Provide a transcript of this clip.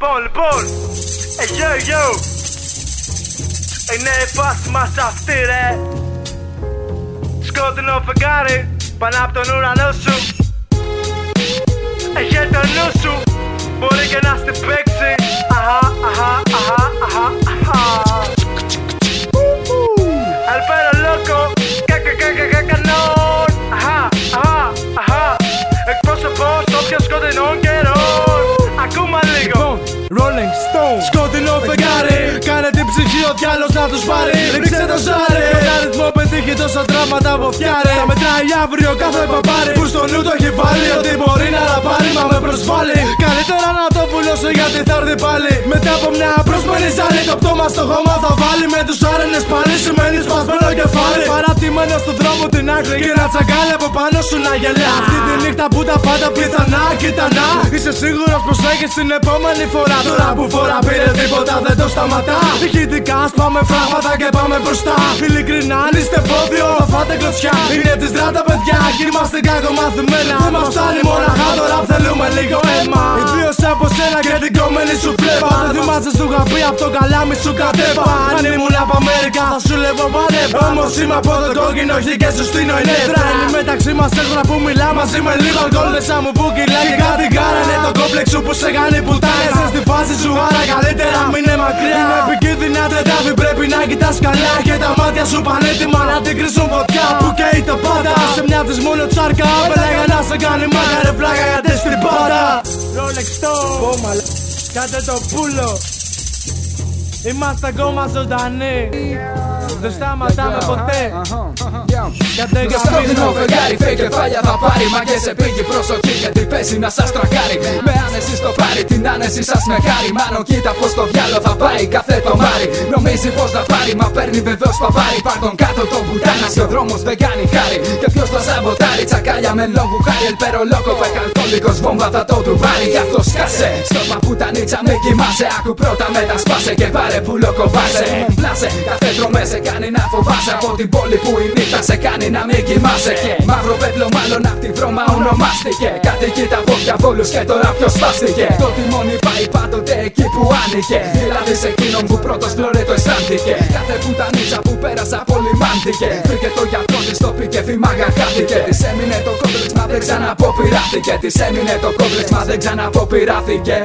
Λοιπόν, λοιπόν, ε, yo, yo. Είναι η φάση μας αυτή ρε Σκότεινο φεγγάρι πάνω από τον ουρανό σου Έχει το νου σου Μπορεί και να στην Rolling Stone Σκοτεινό φεγγάρι Κάνε την ψυχή ο διάλος να τους πάρει Ρίξε το ζάρι Τον αριθμό πετύχει τόσο δράματα από φτιάρι. Θα μετράει αύριο κάθε παπάρι. Που στο νου το έχει βάλει Ότι μπορεί να τα πάρει μα με προσβάλλει. Καλύτερα να το πουλώσω γιατί θα έρθει πάλι. Μετά από μια απρόσμενη ζάλη Το πτώμα στο χώμα θα βάλει. Με τους άρενες πάλι σημαίνει σπασμένο κεφάλι. Παρατημένο στον δρόμο την άκρη. Και να τσαγκάλει από πάνω σου να γελά. Αυτή τη νύχτα που τα πάντα πιθανά κοίτανα. Είσαι σίγουρος πως έχεις την επόμενη φορά. Τώρα που φορά πήρε τίποτα δεν το σταματά. Ηχητικά σπάμε φράγματα και πάμε μπροστά. Ειλικρινά αν είστε πόδιο θα φάτε κλωτσιά. Είναι τη στράτα παιδιά και είμαστε κακομαθημένα Δεν μας φτάνει μοναχά τώρα θέλουμε λίγο αίμα. Ιδίως από φλέβα Δεν θυμάσαι σου είχα πει απ' το καλάμι σου κατέβα. Αν ήμουν από Αμέρικα θα σου λέγω πανέβα Όμως είμαι από το κόκκινο χ και σου στείνω η νεύρα. Είναι μεταξύ μας έργα που μιλά μαζί με λίγο αλκοόλ Μέσα μου που κυλάει και κάτι γάρα Είναι το κόμπλεξ σου που σε κάνει πουτάνα Είσαι στη φάση σου άρα καλύτερα μην είναι μακριά. Είναι επικίνδυνα τετάβη πρέπει να κοιτάς καλά. Και τα μάτια σου πανέτοιμα να την κρίσουν φωτιά. Που καίει το πάντα. Σε μια της μόνο τσάρκα Πέλαγα να σε κάνει μάγκα ρε πλάκα γιατί στην πάντα Rolex Stone Κάτε το πουλο. Είμαστε ακόμα ζωντανοί Δεν σταματάμε ποτέ. Κάτε Το σκότεινο γαμίζω φεγγάρι φε κεφάλια θα πάρει. Μα και σε πήγε προσοχή γιατί πέσει να σας τρακάρει. Με άνεση στο πάρει την άνεση σας με χάρη Μάνο κοίτα πως το διάλο θα πάει κάθε το μάρι. Νομίζει πως θα πάρει μα παίρνει βεβαίως παπάρι. Πάρ τον κάτω τον πουτάνας και ο δρόμος δεν κάνει χάρη. Και ποιος θα σαμποτάρει τσακάλια με λόγου χάρη. Ελπέρο λόγο πεκαλκόλικος βόμβα θα το του βάλει Γι' αυτό σκάσε στο παπουτανίτσα με κοιμάσαι. Άκου πρώτα μετά σπάσε και πάρε που λοκοβάσε Μον πλάσε κάθε τρομε σε κάνει να φοβάσαι Από την πόλη που η νύχτα σε κάνει να μην κοιμάσαι. Και μαύρο πέπλο μάλλον απ' τη βρώμα ονομάστηκε. Κατοικεί τα πόδια βόλους και τώρα ποιος σπάστηκε. Το τιμόνι πάει πάντοτε εκεί που άνοιγε. Δηλαδή σε εκείνον που πρώτος φλωρέ το αισθάνθηκε. Κάθε πουτανίτσα που πέρασα πολύ μάντηκε. Βρήκε το γιατρό της το πήγε φημάγα χάθηκε. Της έμεινε το κόμπλεξ μα δεν ξαναποπειράθηκε. Της έμεινε το κόμπλεξ μα δεν ξαναποπειράθηκε